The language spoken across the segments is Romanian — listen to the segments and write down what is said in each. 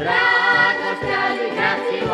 Dragostea lui grațioasă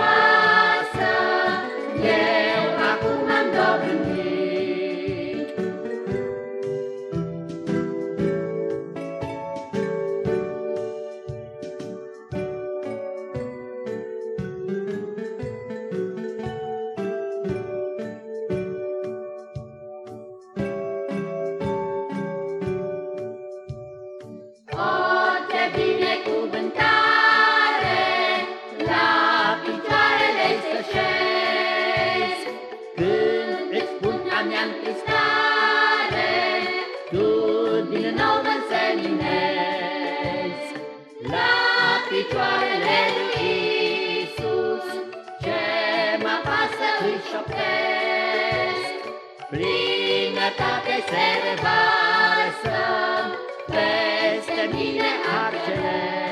Iisus, ce mă pasă îi șoptesc, plinătate se revarsă, peste mine arcelesc.